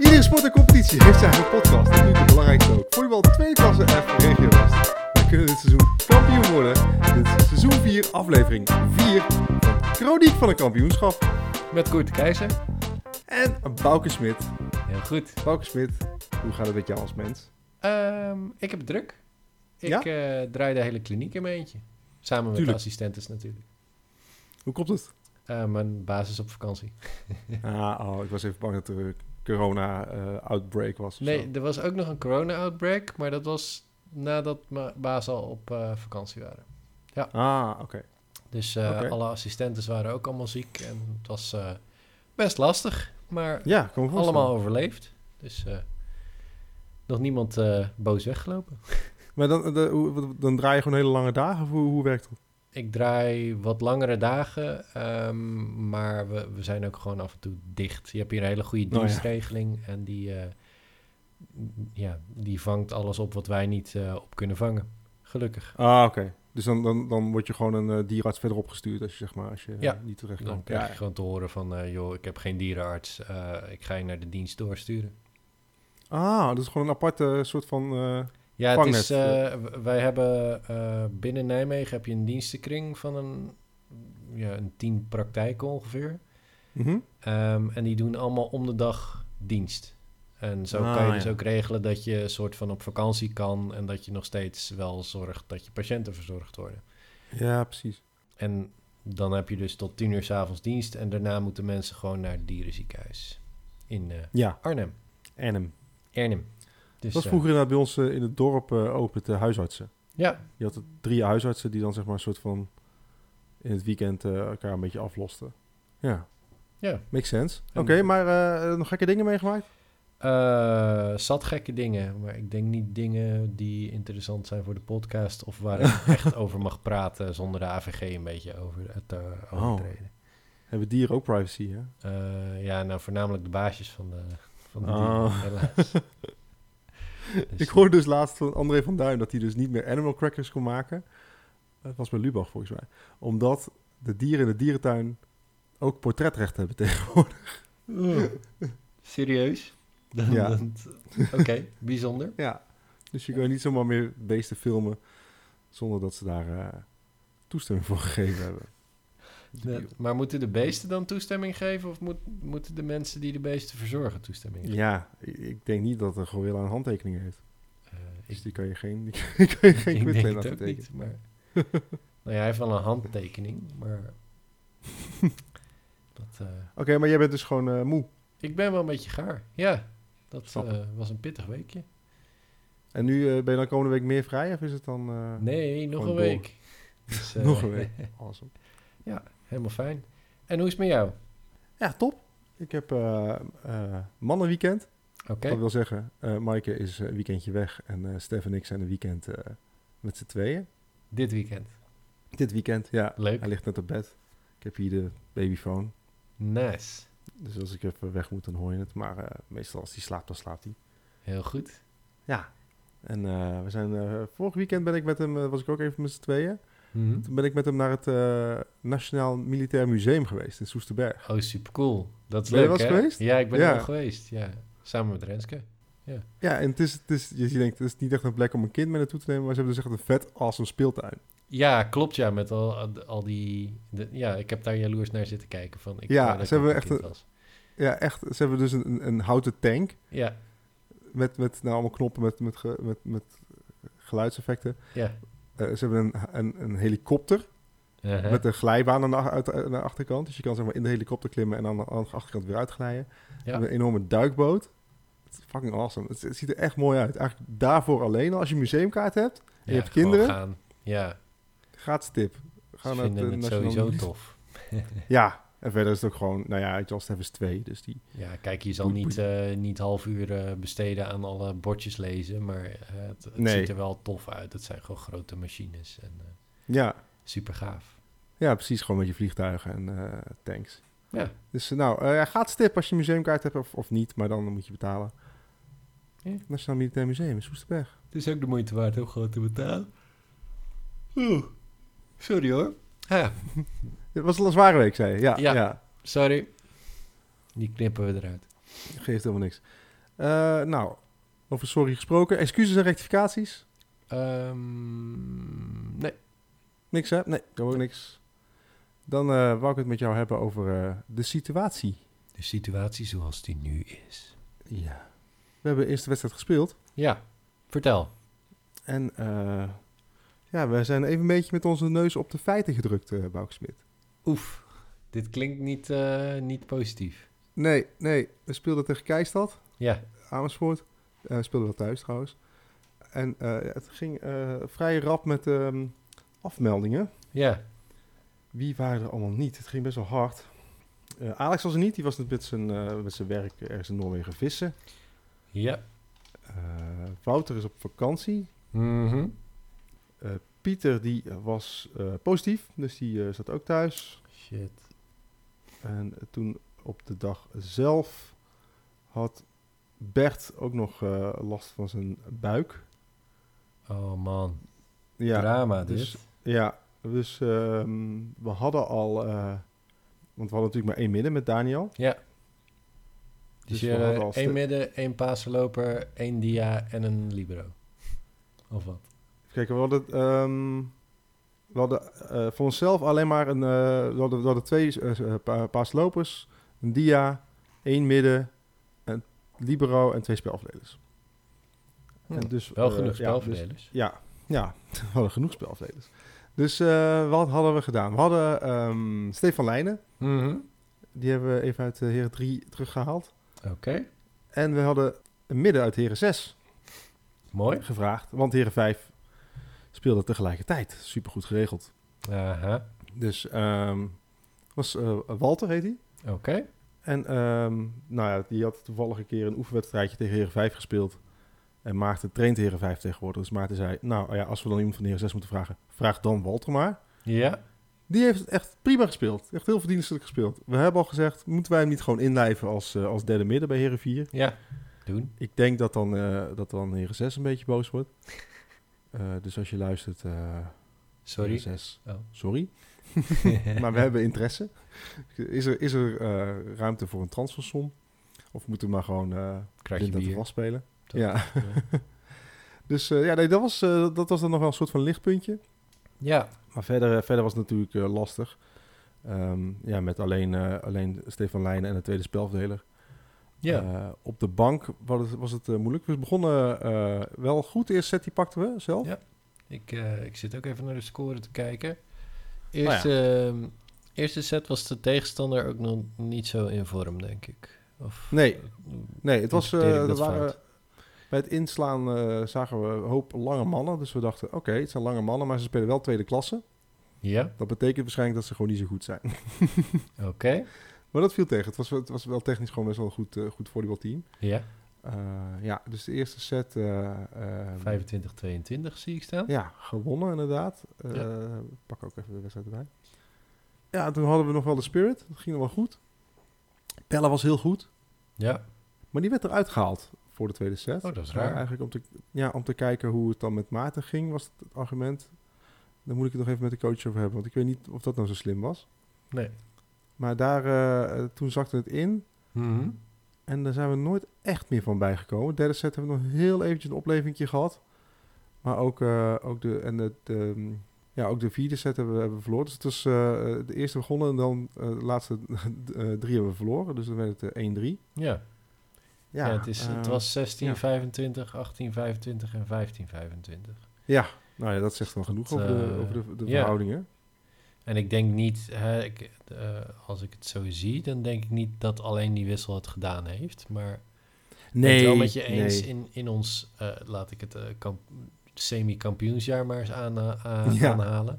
Iedere sport en competitie heeft zijn eigen podcast. En nu de belangrijkste ook. Volleybal tweede klasse F Regio West. We kunnen dit seizoen kampioen worden. Dit is seizoen 4, aflevering 4 van Chroniek van een kampioenschap. Met Koert de Keizer. En Bouke Smit. Heel goed. Bouke Smit, hoe gaat het met jou als mens? Ehm, ik heb druk. Ik Ja? eh, draai de hele kliniek in mijn eentje. Samen met Tuurlijk. de assistentes natuurlijk. Hoe komt het? Eh, mijn baas is op vakantie. Ah, oh, ik was even bang dat er corona-outbreak was. of Nee, zo. er was ook nog een corona-outbreak, maar dat was nadat mijn baas al op eh, vakantie waren. Ah, oké. Dus eh, alle assistentes waren ook allemaal ziek en het was eh, best lastig, maar Ja, allemaal overleefd. Dus eh, nog niemand eh, boos weggelopen. Maar dan, de, dan draai je gewoon hele lange dagen? Hoe, hoe werkt dat? Ik draai wat langere dagen, ehm, maar we, we zijn ook gewoon af en toe dicht. Je hebt hier een hele goede Oh, ja. dienstregeling en die, eh, ja, die vangt alles op wat wij niet eh, op kunnen vangen. Gelukkig. Ah, oké. Dus dan, dan, dan word je gewoon een eh, dierenarts verderop gestuurd als je, zeg maar, als je Ja. niet terecht Dan kan. krijg Ja, je gewoon te horen van, joh, ik heb geen dierenarts, ik ga je naar de dienst doorsturen. Ah, dat is gewoon een aparte soort van... Ja, het is, eh, wij hebben eh, binnen Nijmegen heb je een dienstenkring van een, ja, een tien praktijken ongeveer. mhm. Ehm, en die doen allemaal om de dag dienst. En zo Ah, kan je dus ja. ook regelen dat je een soort van op vakantie kan en dat je nog steeds wel zorgt dat je patiënten verzorgd worden. Ja, precies. En dan heb je dus tot tien uur 's avonds dienst en daarna moeten mensen gewoon naar het dierenziekenhuis in eh, Ja, Arnhem, Arnhem. Arnhem. Dus, dat was eh, vroeger inderdaad bij ons eh, in het dorp eh open de huisartsen. ja, Je had drie huisartsen die dan zeg maar een soort van in het weekend elkaar een beetje aflosten. Ja, ja. makes sense. En- Oké, maar nog gekke dingen meegemaakt? Zat gekke dingen, maar ik denk niet dingen die interessant zijn voor de podcast of waar ik echt over mag praten zonder de AVG een beetje over te Oh. overtreden. Hebben dieren ook privacy, hè? Ja, nou voornamelijk de baasjes van de, van de Oh. dieren, helaas. Ik hoorde dus laatst van André van Duin dat hij dus niet meer animal crackers kon maken. Dat was bij Lubach volgens mij. Omdat de dieren in de dierentuin ook portretrecht hebben tegenwoordig. Serieus? Dan- Ja. Oké, bijzonder. Ja. Dus je kan niet zomaar meer beesten filmen zonder dat ze daar eh, toestemming voor gegeven hebben. Maar moeten de beesten dan toestemming geven of moet, moeten de mensen die de beesten verzorgen toestemming geven? Ja, ik- denk niet dat een gorilla een handtekening heeft. Eh, Dus ik die kan je geen, die kan je geen ik quitclaim denk het laten ook tekenen. niet, maar... nou ja, hij heeft wel een handtekening, maar... dat, eh, Oké, maar jij bent dus gewoon eh, moe. ik ben wel een beetje gaar. Ja, dat eh, was een pittig weekje. En nu eh, ben je dan komende week meer vrij of is het dan... eh, Nee, nog gewoon een door. week. Dus, eh, Nog een week. Awesome. Helemaal fijn. En hoe is het met jou? Ja, top. Ik heb eh, mannenweekend. Oké. Dat wil zeggen, eh Maaike is een weekendje weg en Stef en ik zijn een weekend met z'n tweeën. Dit weekend. Dit weekend, ja. Leuk. Hij ligt net op bed. Ik heb hier de babyfoon. Nice. Dus als ik even weg moet, dan hoor je het. Maar meestal als hij slaapt, dan slaapt hij. Heel goed. Ja. En we zijn, vorig weekend ben ik met hem, was ik ook even met z'n tweeën. Mhm. Toen ben ik met hem naar het eh, Nationaal Militair Museum geweest in Soesterberg. Oh, super cool. Dat is Ben je leuk, hè? geweest? Ja, ik ben Ja. er wel geweest. Ja, samen met Renske. Ja, en het is, het is, je denkt, het is niet echt een plek om een kind mee naartoe te nemen, maar ze hebben dus echt een vet awesome speeltuin. Ja, klopt ja, met al, al die... de- ja, ik heb daar jaloers naar zitten kijken. Van, ik Ja, ze hebben een echt was. Ja, echt. Ze hebben dus een, een, een houten tank Ja, met, met nou, allemaal knoppen met, met, met, met geluidseffecten. ja. Eh, ze hebben een, een, een helikopter Uh-huh. met een glijbaan aan de, ach- uit, aan de achterkant. Dus je kan zeg maar in de helikopter klimmen en aan de, aan de achterkant weer uitglijden. Ja. een enorme duikboot. Het is fucking awesome. Het, het ziet er echt mooi uit. Eigenlijk daarvoor alleen al. Als je een museumkaart hebt en je hebt kinderen, Gaan. Ja, gratis tip. Ga ze naar eh, het Nationaal sowieso tof. Ja, en verder is het ook gewoon, nou ja, Just Have is twee. Dus die, Ja, kijk, je zal niet, eh niet half uur eh, besteden aan alle bordjes lezen, maar eh, het, het Nee. ziet er wel tof uit. Het zijn gewoon grote machines en ja, super gaaf. ja, precies. Gewoon met je vliegtuigen en tanks. Ja, Dus nou, ja, gaat stip als je een museumkaart hebt of, of niet, maar dan moet je betalen. Ja. Nationaal Militair Museum in Soesterberg. het is ook de moeite waard om gewoon te betalen. Oeh, sorry hoor. Ja, Het was een zware week, zei je. Ja, ja. Ja. sorry. Die knippen we eruit. geeft helemaal niks. Eh, nou, over sorry gesproken. Excuses en rectificaties? Ehm, nee. Niks, hè? Nee, wordt niks. Dan eh wou ik het met jou hebben over eh, de situatie. De situatie zoals die nu is. Ja. We hebben de eerste wedstrijd gespeeld. Ja, vertel. En eh, ja, we zijn even een beetje met onze neus op de feiten gedrukt, uh, Bouke Smit. Oef, dit klinkt niet, eh, niet positief. Nee, nee. We speelden tegen Keistad, Ja, Amersfoort. We speelden wel thuis trouwens. En eh, het ging vrij rap met ehm, afmeldingen. ja. Wie waren er allemaal niet? Het ging best wel hard. Alex was er niet. Die was met zijn, met zijn werk ergens in Noorwegen vissen. Ja. Wouter is op vakantie. Mhm. Pieter die was positief, dus die zat ook thuis. Shit. En toen op de dag zelf had Bert ook nog eh, last van zijn buik. Oh man. Ja, Drama dus, dit. ja, dus ehm, we hadden al, eh, want we hadden natuurlijk maar één midden met Daniel. Ja. Dus, Dus je eh, al één ste- midden, één pasenloper, één dia en een libero. Of wat? Even kijken, we hadden, ehm, we hadden eh, voor onszelf alleen maar een, eh, we, hadden, we hadden twee pa paaslopers, een dia, één midden, een libero en twee spelverdelers. En dus. Wel genoeg ja, dus- spelverdelers. Ja, ja, we hadden genoeg spelverdelers. Dus eh, wat hadden we gedaan? We hadden ehm, Stefan Leijnen, Mhm. die hebben we even uit de Heren 3 teruggehaald. Oké, En we hadden een midden uit Heren 6 mooi. gevraagd, want Heren 5 speelde tegelijkertijd. Supergoed geregeld. Dus ehm was eh, Walter heet hij. oké. En ehm, nou ja, die had toevallig een keer een oefenwedstrijdje tegen Heren 5 gespeeld. En Maarten traint Heren 5 tegenwoordig. Dus Maarten zei, nou ja, als we dan iemand van Heren 6 moeten vragen, vraag dan Walter maar. Ja, Die heeft het echt prima gespeeld. Echt heel verdienstelijk gespeeld. We hebben al gezegd, moeten wij hem niet gewoon inlijven als, eh, als derde midden bij Heren 4? ja. Doen. Ik denk dat dan, eh dat dan Heren 6 een beetje boos wordt. Eh, dus als je luistert, eh Sorry. Heren 6, Oh. sorry. maar we hebben interesse. Is er, is er eh, ruimte voor een transfersom? Of moeten we maar gewoon bier. vastspelen? toch? Ja. Dus ja, nee, dat, was, dat was dan nog wel een soort van lichtpuntje. Ja, Maar verder, verder was het natuurlijk lastig. Ehm, ja, met alleen, alleen Stefan Leijnen en de tweede spelverdeler. Ja. Eh, op de bank was het, was het eh, moeilijk. We begonnen eh, wel goed. De eerste set die pakten we zelf. Ja. Ik, ik zit ook even naar de score te kijken. Nou ja. Eerste, ehm, eerste set was de tegenstander ook nog niet zo in vorm, denk ik. Of, Nee. Nee, het was, er waren, bij het inslaan zagen we een hoop lange mannen. Dus we dachten, oké, het zijn lange mannen, maar ze spelen wel tweede klasse. Ja, Dat betekent waarschijnlijk dat ze gewoon niet zo goed zijn. oké. Maar dat viel tegen. Het was, wel- het was wel technisch gewoon best wel een goed, eh, goed volleybalteam. Ja, Eh, ja, dus de eerste set... eh, eh, 25-22 zie ik staan. Ja, gewonnen inderdaad. Ja. Pak ook even de wedstrijd erbij. Ja, toen hadden we nog wel de spirit. Dat ging nog wel goed. Pelle was heel goed. Ja, Maar die werd eruit gehaald voor de tweede set. Oh, dat is raar. eigenlijk om te, ja, om te kijken hoe het dan met Maarten ging, was het, het argument. Dan moet ik het nog even met de coach over hebben. Want ik weet niet of dat nou zo slim was. nee. Maar daar, eh, toen zakte het in. Mhm. En daar zijn we nooit echt meer van bijgekomen. De derde set hebben we nog heel eventjes een oplevingje gehad. Maar ook, eh, ook, de, en mm, ja, ook de vierde set hebben we, hebben we verloren. Dus het was eh, de eerste begonnen en dan de laatste drie hebben we verloren. Dus dan werd het eh, 1-3. Ja, ja, het, is, het was 16, 25, 18, 25 en 15, 25. Ja, nou ja, dat zegt dan genoeg Het, over de, over de, de verhoudingen. En ik denk niet, hè, ik, eh, als ik het zo zie, dan denk ik niet dat alleen die wissel het gedaan heeft. Maar ik ben het wel met je eens nee. in, in ons, eh, laat ik het eh, kamp- semi-kampioensjaar maar eens aan, aan- Ja. aanhalen.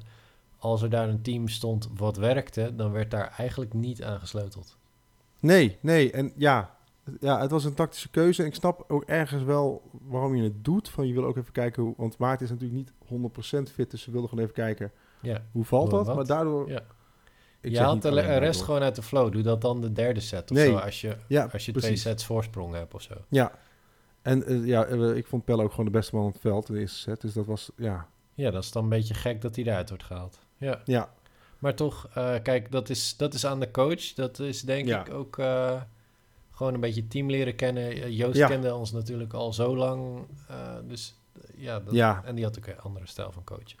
Als er daar een team stond wat werkte, dan werd daar eigenlijk niet aan gesleuteld. Nee, nee. En ja, ja, het was een tactische keuze. En ik snap ook ergens wel waarom je het doet. Van je wil ook even kijken hoe... Want Maarten is natuurlijk niet 100% fit. Dus ze wilden gewoon even kijken Ja, hoe valt dat. wat? Maar daardoor... ja. ik je haalt de rest gewoon uit de flow. Doe dat dan de derde set of Nee. zo, als je, Ja, als je twee sets voorsprong hebt of zo. Ja. En eh, ja, eh, ik vond Pelle ook gewoon de beste man op het veld in de eerste set. Dus dat was, ja... Ja, dat is dan een beetje gek dat hij eruit wordt gehaald. Ja. Ja, Maar toch, eh, kijk, dat is, dat is aan de coach. Dat is denk Ja. ik ook... gewoon een beetje team leren kennen. Joost Ja. kende ons natuurlijk al zo lang. dus ja, dat, Ja. en die had ook een andere stijl van coachen.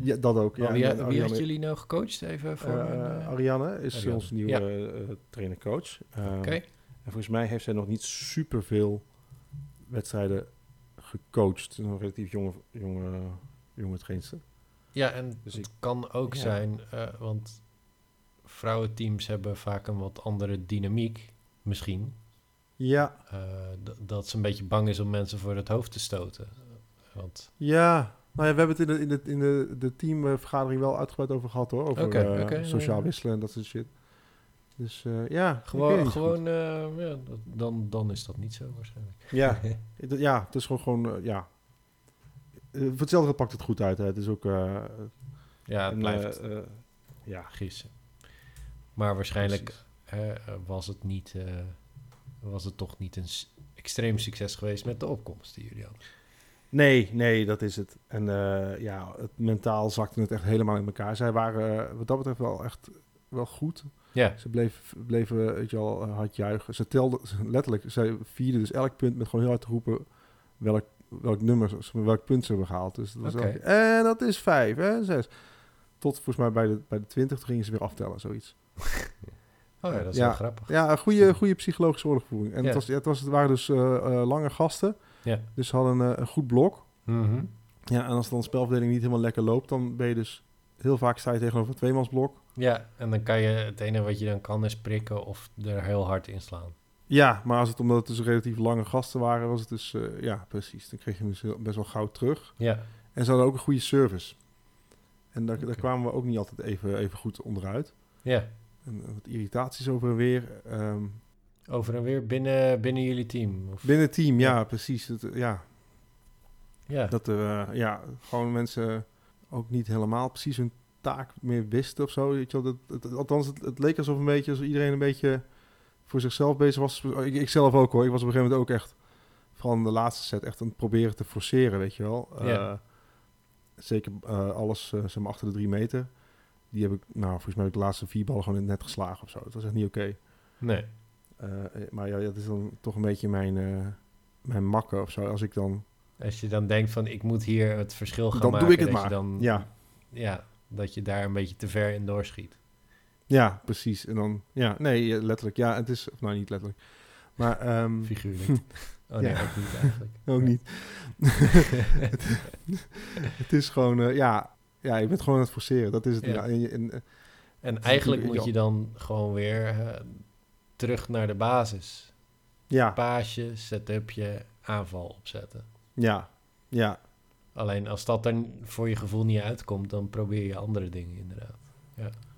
Ja, dat ook. Ja, wie, en wie had Ariane- jullie nou gecoacht? Even voor eh, mijn, eh, Ariane is Ariane. onze nieuwe Ja. eh, trainer-coach. Ehm, En volgens mij heeft zij nog niet superveel wedstrijden gecoacht. Een relatief jonge, jonge, jonge trainster. ja, en Dus het ik- kan ook ja. zijn, eh, want vrouwenteams hebben vaak een wat andere dynamiek, misschien. Ja, Eh, dat ze een beetje bang is om mensen voor het hoofd te stoten. Want, ja. Nou ja, we hebben het in de, in de, in de, de teamvergadering wel uitgebreid over gehad hoor. Over eh, sociaal ja. wisselen en dat soort shit. Dus eh, ja, gewoon, gewoon eh, ja, dan, dan is dat niet zo waarschijnlijk. Ja, het- ja, het is gewoon, gewoon ja. Voor hetzelfde pakt het goed uit. Hè. Het is ook... ja, het blijft ja, gissen. Maar waarschijnlijk was het niet, was het toch niet een extreem succes geweest met de opkomst die jullie hadden. Nee, nee, dat is het. En eh, ja, het mentaal zakte het echt helemaal in elkaar. Zij waren eh, wat dat betreft wel echt wel goed. Ja, Ze bleef, bleven weet je wel, eh, hard juichen. Ze telden letterlijk, zij vierden dus elk punt met gewoon heel hard te roepen welk, welk nummer, welk punt ze hebben gehaald. Dus dat was en dat is vijf en zes. Tot volgens mij bij de, bij de twintig, gingen ze weer aftellen, zoiets. oh, ja dat is Ja. wel grappig. Ja, een goede, goede psychologische oorlogvoering. En Ja. het, was, ja, het, was, het waren dus lange gasten. Ja. Dus ze hadden een, een goed blok. Mhm. Ja, en als dan de spelverdeling niet helemaal lekker loopt, dan ben je dus heel vaak sta je tegenover een tweemansblok. Ja, en dan kan je het enige wat je dan kan is prikken of er heel hard in slaan. Ja, maar als het omdat het dus relatief lange gasten waren, was het dus eh, ja, precies. Dan kreeg je dus best wel gauw terug. Ja, En ze hadden ook een goede service. En daar, daar kwamen we ook niet altijd even, even goed onderuit. ja. En wat irritaties over en weer. Ehm, Over en weer binnen, binnen jullie team. Of, binnen het team, ja, Ja. precies. Het, eh, ja, ja. dat er eh, ja, gewoon mensen ook niet helemaal precies hun taak meer wisten of zo. Weet je wel, dat, het, althans, het, het leek alsof een beetje, alsof iedereen een beetje voor zichzelf bezig was. Ik, ik zelf ook hoor. Ik was op een gegeven moment ook echt, in de laatste set, echt aan het proberen te forceren, weet je wel. Ja. Eh, zeker alles zeg maar achter de drie meter. Die heb ik, nou, volgens mij heb ik de laatste vier ballen gewoon in het net geslagen of zo. Dat was echt niet oké. Nee. Eh, maar ja, dat is dan toch een beetje mijn, eh mijn makken of zo. Als ik dan, Als je dan denkt van ik moet hier het verschil gaan Dan maken. doe ik het maar. Dan, ja, ja, dat je daar een beetje te ver in doorschiet. Ja, precies. En dan, ja, nee, letterlijk. Ja, het is, of nou niet letterlijk. Maar, ehm, Figuurlijk. Oh nee, Ja. ook niet eigenlijk. ook niet. het, het is gewoon, eh, ja, ja, je bent gewoon aan het forceren. Dat is het. Ja. Ja. En, en, eh, En eigenlijk moet je dan gewoon weer eh, terug naar de basis. ja, Paasje, set-upje, aanval opzetten. ja, ja, Alleen als dat er voor je gevoel niet uitkomt, dan probeer je andere dingen inderdaad.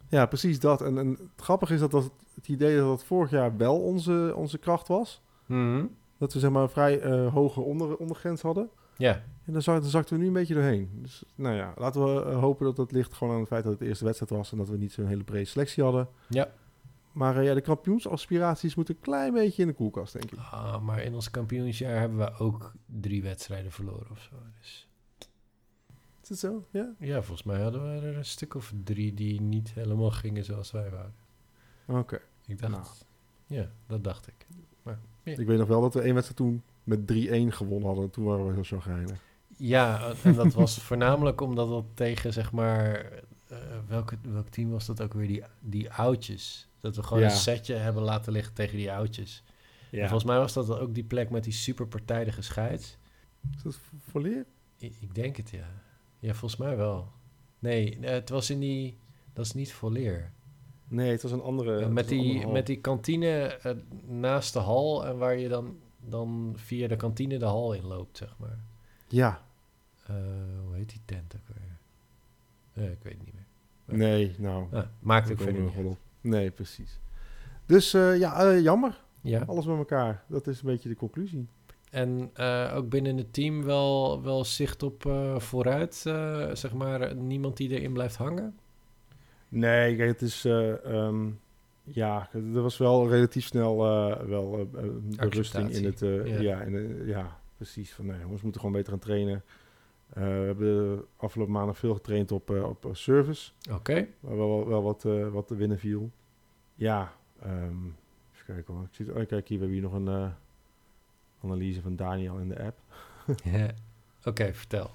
ja, precies dat. En, en het grappige is dat, dat het idee dat dat vorig jaar wel onze, onze kracht was. Dat we zeg maar een vrij eh, hoge onder, ondergrens hadden. Ja, En daar, zak, daar zakten we nu een beetje doorheen. Dus nou ja, laten we eh, hopen dat dat ligt gewoon aan het feit dat het de eerste wedstrijd was. En dat we niet zo'n hele brede selectie hadden. ja. Maar eh, ja, de kampioensaspiraties moeten een klein beetje in de koelkast, denk ik. Ah, maar in ons kampioensjaar hebben we ook drie wedstrijden verloren of zo. Dus Is het zo? Ja? ja, volgens mij hadden we er een stuk of drie die niet helemaal gingen zoals wij wouden. Oké. Ik dacht, Nou. ja, dat dacht ik. Ik weet nog wel dat we één wedstrijd toen met 3-1 gewonnen hadden. Toen waren we heel chagrijnig. Ja, en dat was voornamelijk omdat dat tegen, zeg maar, eh, welke, welk team was dat ook weer? Die, die oudjes. Dat we gewoon Ja. een setje hebben laten liggen tegen die oudjes. En Ja. volgens mij was dat ook die plek met die super partijdige scheids. Is dat v- voor leer? Ik, ik denk het, ja. Ja, volgens mij wel. Nee, eh, het was in die... Dat is niet volleer. Nee, het was een andere... Met, andere die, met die kantine eh, naast de hal... en waar je dan, dan via de kantine de hal in loopt, zeg maar. Ja. Eh, hoe heet die tent ook weer? Eh, ik weet het niet meer. Nee, nou... Ah, maakt ook verder niet Nee, precies. Dus eh, ja, eh, jammer. Ja, Alles bij elkaar. Dat is een beetje de conclusie. en eh, ook binnen het team wel, wel zicht op vooruit, zeg maar. Niemand die erin blijft hangen. Nee, kijk, het is... eh, ehm, ja, er was wel relatief snel wel berusting in het... ja. ja. in, ja, precies. Van, nee, jongens moeten gewoon beter gaan trainen. Eh, we hebben de afgelopen maanden veel getraind op, eh, op eh, service. Oké. Waar wel, wel wat, wat te winnen viel. Ja, ehm, even kijken hoor. Ik zie, oh, kijk hier, we hebben hier nog een analyse van Daniel in de app. Ja. Oké, vertel.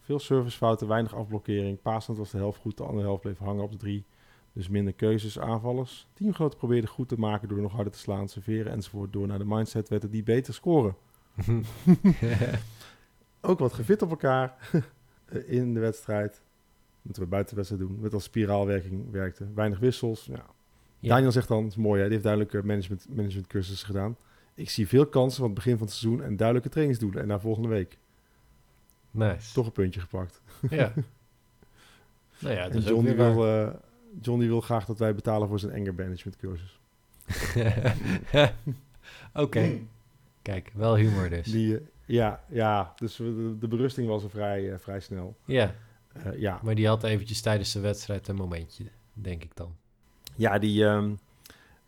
Veel servicefouten, weinig afblokkering. Paasland was de helft goed, de andere helft bleef hangen op de drie. Dus minder keuzes, aanvallers. Teamgenoten probeerden goed te maken door nog harder te slaan, serveren enzovoort. Door naar de mindset werd het die beter scoren. Ook wat gefit op elkaar in de wedstrijd. Moeten we buiten de wedstrijd doen. Met als spiraalwerking werkte. Weinig wissels. Ja. Ja. Daniel zegt dan, het is mooi hè, die heeft duidelijk eh, management, managementcursussen gedaan. Ik zie veel kansen van het begin van het seizoen en duidelijke trainingsdoelen. En naar volgende week. Nice. Toch een puntje gepakt. Ja. nou ja, en dus John, die wil, eh, John die wil graag dat wij betalen voor zijn anger management cursus. Oké. Kijk, wel humor dus. Die, eh, ja, ja, dus de, de berusting was er vrij, eh, vrij snel. Ja, Eh, ja. maar die had eventjes tijdens de wedstrijd een momentje, denk ik dan. ja, die, ehm,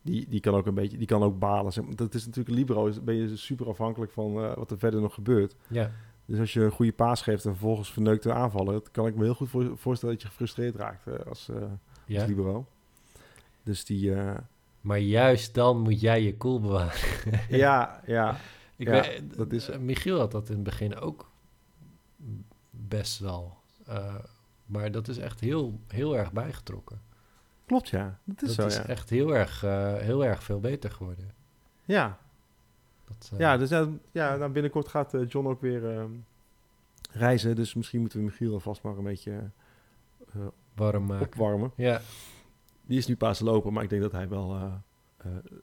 die, die kan ook een beetje, die kan ook balen. Dat is natuurlijk libero, is- ben je super afhankelijk van eh, wat er verder nog gebeurt. Ja, Dus als je een goede paas geeft en vervolgens verneukt aanvallen, dat kan ik me heel goed voor, voorstellen dat je gefrustreerd raakt als, eh, als ja. libero. Dus die, Maar juist dan moet jij je cool bewaren. ja, ja, Ik Ja, weet, dat is- Michiel had dat in het begin ook best wel. Eh, maar dat is echt heel, heel erg bijgetrokken. klopt ja. Dat is dat zo, is ja. echt heel erg, eh, heel erg veel beter geworden. Ja, Dat, eh, ja, dus ja, ja nou, binnenkort gaat John ook weer ehm, reizen. Dus misschien moeten we Michiel alvast maar een beetje warm maken. opwarmen. Ja, Die is nu pas lopen, maar ik denk dat hij wel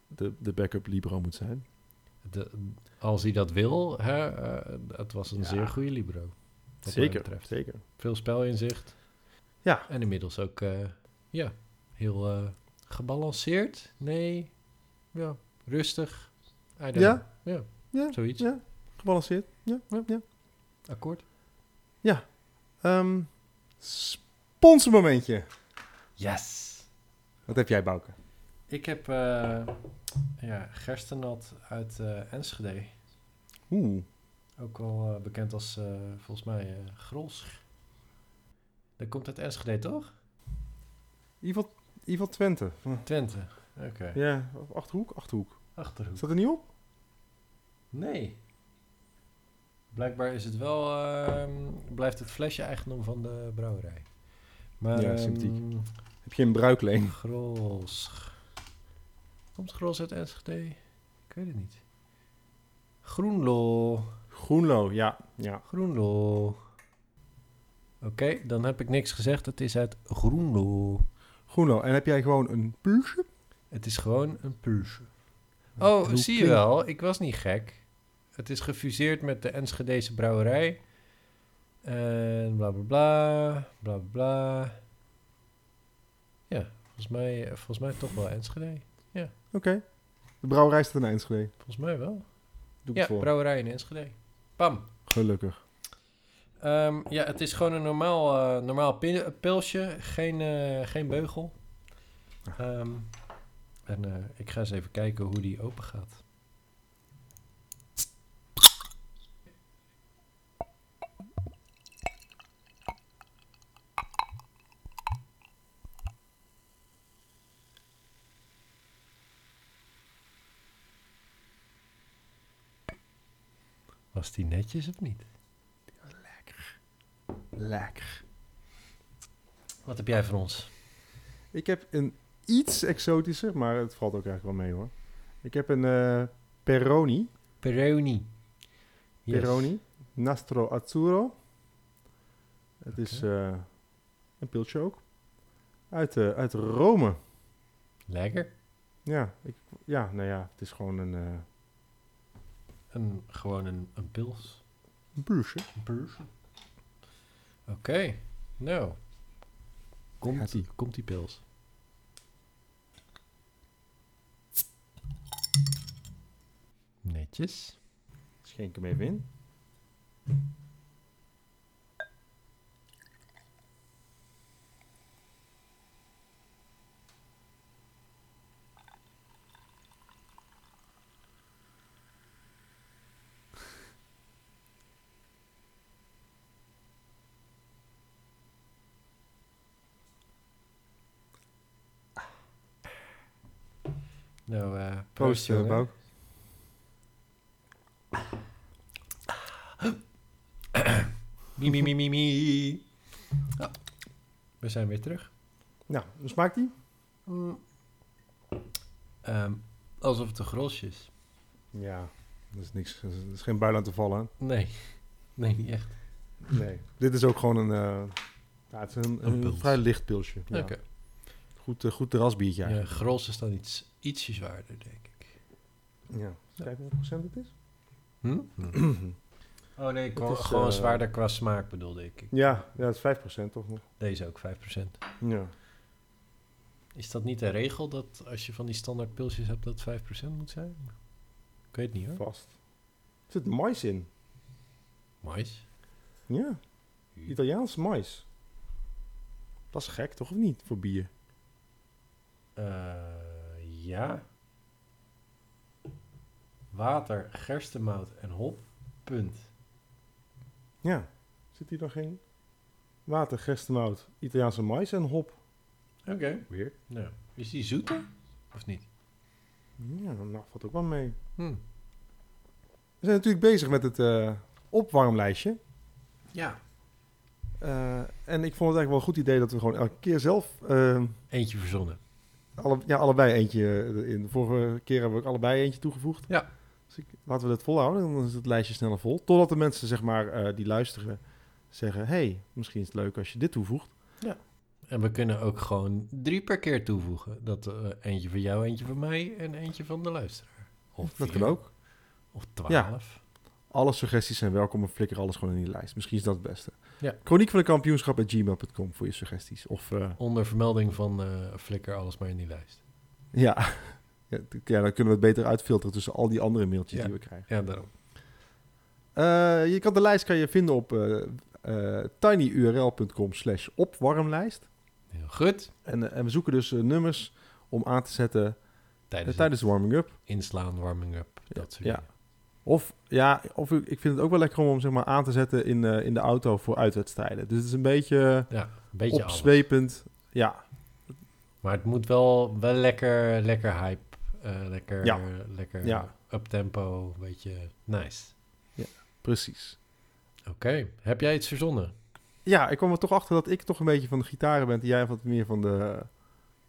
de, de backup libero moet zijn. De, als hij dat wil, hè, eh, het was een Ja. zeer goede libero. mij Zeker, betreft. zeker. Veel spelinzicht. Ja. En inmiddels ook, eh, ja, heel eh, gebalanceerd. Nee, ja, rustig. Ja? Ja, Ja, zoiets. ja, gebalanceerd. Ja, ja, ja. Akkoord. Ehm, sponsormomentje. Yes! Wat heb jij, Bouke? Ik heb ja, gerstenat uit eh, Enschede. Oeh, Ook wel eh, bekend als, eh, volgens mij, eh Grols. Dat komt uit Enschede, toch? Ivo Twente. Twente. Oké. Ja, Achterhoek? Achterhoek. Achterhoek. Staat er niet op? Nee. Blijkbaar is het wel, ehm, blijft het flesje eigendom van de brouwerij. Maar, Ja, ehm, sympathiek. Heb je een bruikleen? Grols. Komt Grols uit Enschede? Ik weet het niet. Groenlo. Groenlo, ja. ja. Groenlo. Oké, dan heb ik niks gezegd. Het is uit Groenlo. Groenlo. En heb jij gewoon een pulsje? Het is gewoon een pulsje. En Oh, hoe zie je wel. Ik was niet gek. Het is gefuseerd met de Enschedese brouwerij. En bla bla bla. Bla bla bla. Ja, volgens mij, volgens mij toch wel Enschede. Oké. De brouwerij staat in Enschede. Volgens mij wel. Doe ik Ja, het voor. brouwerij in Enschede. Pam. Gelukkig. Ehm, ja, het is gewoon een normaal, eh, normaal pilsje. Geen, eh, geen beugel. Ehm, en eh, ik ga eens even kijken hoe die open gaat. Was die netjes of niet? Lekker. Wat heb jij voor ons? Ik heb een iets exotischer, maar het valt ook eigenlijk wel mee hoor. Ik heb een eh Peroni. Peroni. Yes. Peroni. Nastro Azzurro. Het is eh, een pilsje ook. Uit, eh, uit Rome. Lekker. Ja, ik, ja, nou ja, het is gewoon een, eh Een, gewoon een, een pils. een pilsje. Een. Oké. Nou. Komt, komt die pils. Netjes. Schenk hem even in. Proost, proost, eh, jongen. Bouk. Mi, mi, mi, mi, mi. Ja. We zijn weer terug. Nou, hoe smaakt die? Ehm, alsof het een grosje is. Ja, dat is niks. Dat is, geen buil aan te vallen. Nee. Nee, niet echt. Nee. Dit is ook gewoon een... eh, ja, het is een, Een een pils. vrij licht pilsje. Ja. Oké. Goed, uh, goed terrasbiertje Ja, gros is dan iets, ietsje zwaarder, denk ik. Ja. Kijk hoeveel procent het is. Hm? Oh nee, is, gewoon eh, zwaarder qua smaak bedoelde ik. Ja, ja, het is 5% toch nog. Deze ook 5%. Ja. Is dat niet de regel dat als je van die standaard pilsjes hebt dat het 5% moet zijn? Ik weet niet hoor. Vast. Er zit mais in. Mais? Ja, Italiaans mais. Dat is gek, toch of niet, voor bier? Eh, ja. Water, gerstemout en hop. Punt. Ja. Zit hier dan geen water, gerstemout, Italiaanse mais en hop? Oké. Weer. Nou, is die zoeter? Of niet? Ja, nou valt ook wel mee. Hm. We zijn natuurlijk bezig met het eh, opwarmlijstje. Ja. Eh, en ik vond het eigenlijk wel een goed idee dat we gewoon elke keer zelf... eh, Eentje verzonnen. alle, ja, allebei eentje in. De vorige keer hebben we ook allebei eentje toegevoegd. Ja. Dus ik, laten we dat volhouden, dan is het lijstje sneller vol. Totdat de mensen, zeg maar, eh, die luisteren, zeggen... hey, misschien is het leuk als je dit toevoegt. En we kunnen ook gewoon drie per keer toevoegen. Dat eh, eentje voor jou, eentje voor mij en eentje van de luisteraar. Of Dat vier, kan ook. Of twaalf. Alle suggesties zijn welkom en flikker alles gewoon in die lijst. Misschien is dat het beste. Ja. Chroniek van de kampioenschap gmail.com voor je suggesties. Of eh, Onder vermelding van eh flikker alles maar in die lijst. ja. Ja, dan kunnen we het beter uitfilteren tussen al die andere mailtjes Ja. die we krijgen. Ja, daarom. Eh, je kan de lijst kan je vinden op eh eh, tinyurl.com slash opwarmlijst. Heel goed. En, en we zoeken dus nummers om aan te zetten Tijdens, tijdens de warming-up. inslaan, warming up, dat soort Ja. dingen. Of, ja, of ik vind het ook wel lekker om hem zeg maar, aan te zetten in, in de auto voor uitwedstrijden. Dus het is een beetje, Ja, een beetje alles. opzwepend. Ja, Maar het moet wel, wel lekker, lekker hype. Eh, lekker, Ja. lekker Ja. uptempo, een beetje nice. precies. Oké, heb jij iets verzonnen? Ja, ik kwam er toch achter dat ik toch een beetje van de gitaren ben. en Jij wat meer van de,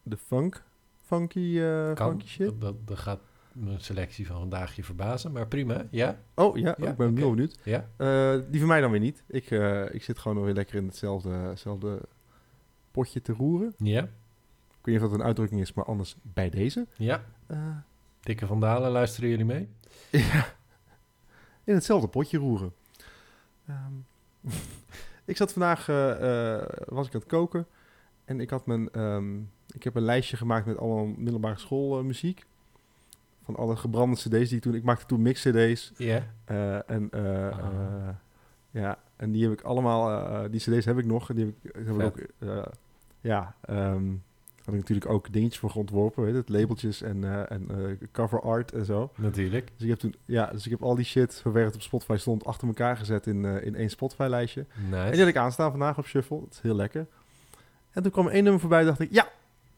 de funk. Funky, Kan. funky shit. Dat, dat, gaat mijn selectie van vandaag je verbazen, maar prima. Ja? Oh ja, Ja, ik ben heel benieuwd. Ja? Eh, die van mij dan weer niet. Ik, ik zit gewoon nog weer lekker in hetzelfde, hetzelfde potje te roeren. Ja? Ik weet niet of dat een uitdrukking is, maar anders bij deze. Ja? Eh, Dikke Vandalen, luisteren jullie mee? ja, in hetzelfde potje roeren. Ehm, ik zat vandaag, eh, eh, was ik aan het koken. En ik had mijn, ehm, ik heb een lijstje gemaakt met allemaal middelbare schoolmuziek. van alle gebrande cd's die ik toen, ik maakte toen mix cd's. Ja? En, Ah. ja, en die heb ik allemaal, die cd's heb ik nog. En die heb ik, heb ik ook, ja, ehm had ik natuurlijk ook dingetjes voor ontworpen, weet het, labeltjes en, eh, en eh, cover art en zo. Natuurlijk. Dus ik heb toen, ja, dus ik heb al die shit, het op Spotify stond, achter elkaar gezet in, eh, in één Spotify-lijstje. En die had ik aanstaan vandaag op Shuffle. Dat is heel lekker. En toen kwam één nummer voorbij, dacht ik, ja,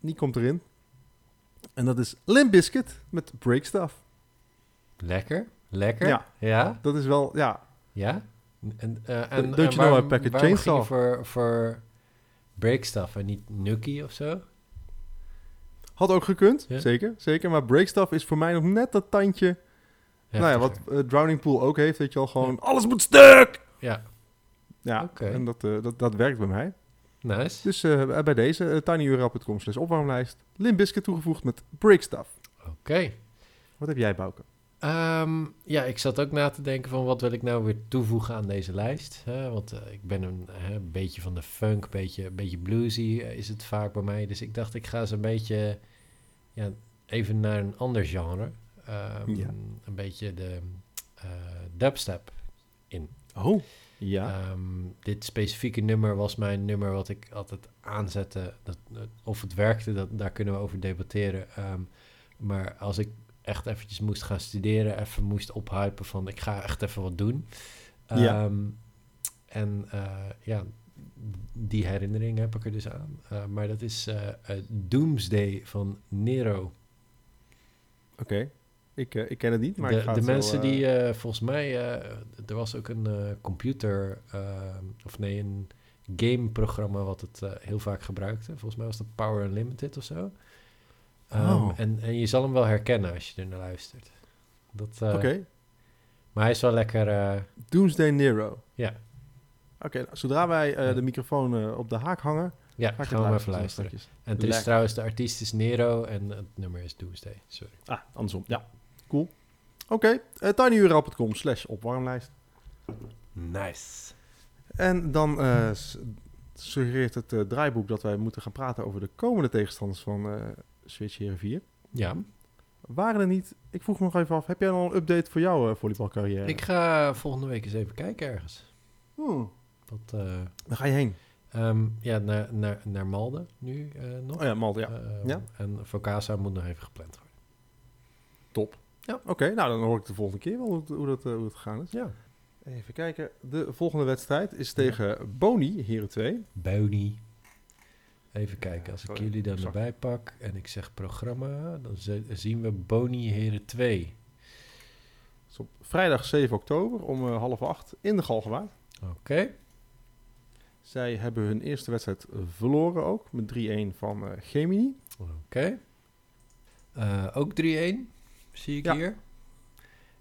die komt erin. En dat is Limp Bizkit met Break Stuff. Lekker. Lekker. Ja. Ja? Dat is wel, ja, Ja? En, eh en, Don't en you know waarom- I pack a waarom chainsaw? ging je voor, voor break stuff en niet Nuki of zo? Had ook gekund, Ja. zeker, zeker. Maar Break Stuff is voor mij nog net dat tandje, nou ja, wat eh, Drowning Pool ook heeft, weet je wel, gewoon, alles moet stuk! Ja, Ja, en dat, eh, dat, dat werkt bij mij. nice. Dus eh, bij deze, uh, tinyurl.com slash opwarmlijst, Limp Bizkit toegevoegd met Break Stuff. Oké. Wat heb jij, Bouke? Ehm, ja, ik zat ook na te denken van wat wil ik nou weer toevoegen aan deze lijst. Hè? Want eh, ik ben een hè, beetje van de funk, een beetje, beetje bluesy eh, is het vaak bij mij. Dus ik dacht ik ga eens een beetje ja, even naar een ander genre. Ehm, Ja. Een beetje de eh, dubstep in. Oh, ja. Ehm, dit specifieke nummer was mijn nummer wat ik altijd aanzette. Dat, of het werkte, dat, daar kunnen we over debatteren. Maar als ik echt eventjes moest gaan studeren, even moest ophypen van ik ga echt even wat doen. Ja. Ehm, en eh, ja, die herinnering heb ik er dus aan. Eh, maar dat is eh, Doomsday van Nero. Oké. Ik, ik ken het niet, maar de ik ga de mensen die volgens mij, er was ook een computer, of nee, een gameprogramma wat het heel vaak gebruikte. Volgens mij was dat Power Unlimited of zo. Ehm, Oh. en, en je zal hem wel herkennen als je er naar luistert. Eh, Oké. Maar hij is wel lekker, eh, Doomsday Nero. ja, Oké, nou, zodra wij eh, Ja. de microfoon op de haak hangen, ja ga ik gaan we even luisteren. En het is trouwens, de artiest is Nero en het nummer is Doomsday. Sorry. Ah, andersom. Ja, cool. Oké, eh tinyurl.com slash opwarmlijst. Nice. En dan suggereert het draaiboek dat wij moeten gaan praten over de komende tegenstanders van Switch Heren 4. Ja, Waren er niet, ik vroeg me nog even af, heb jij al een update voor jouw eh, volleybalcarrière? ik ga volgende week eens even kijken ergens. Hmm, Dat, eh, Waar ga je heen? ehm, ja, naar, naar, naar Malden nu eh, nog. Oh ja, Malta, ja. Ehm, Ja. En Vocasa moet nog even gepland worden. Top. Ja. Oké, nou dan hoor ik de volgende keer wel hoe, hoe, dat, hoe het gegaan is. Ja. Even kijken. De volgende wedstrijd is tegen Boni, Heren 2. Boni. Even kijken, als ik jullie dan erbij pak en ik zeg programma, dan zi- zien we Boni Heren 2. Dat is op vrijdag 7 oktober om eh, half acht in de Galgenwaard. Oké. Zij hebben hun eerste wedstrijd verloren ook, met 3-1 van eh, Gemini. Oké. Eh, ook 3-1, zie ik Ja. hier.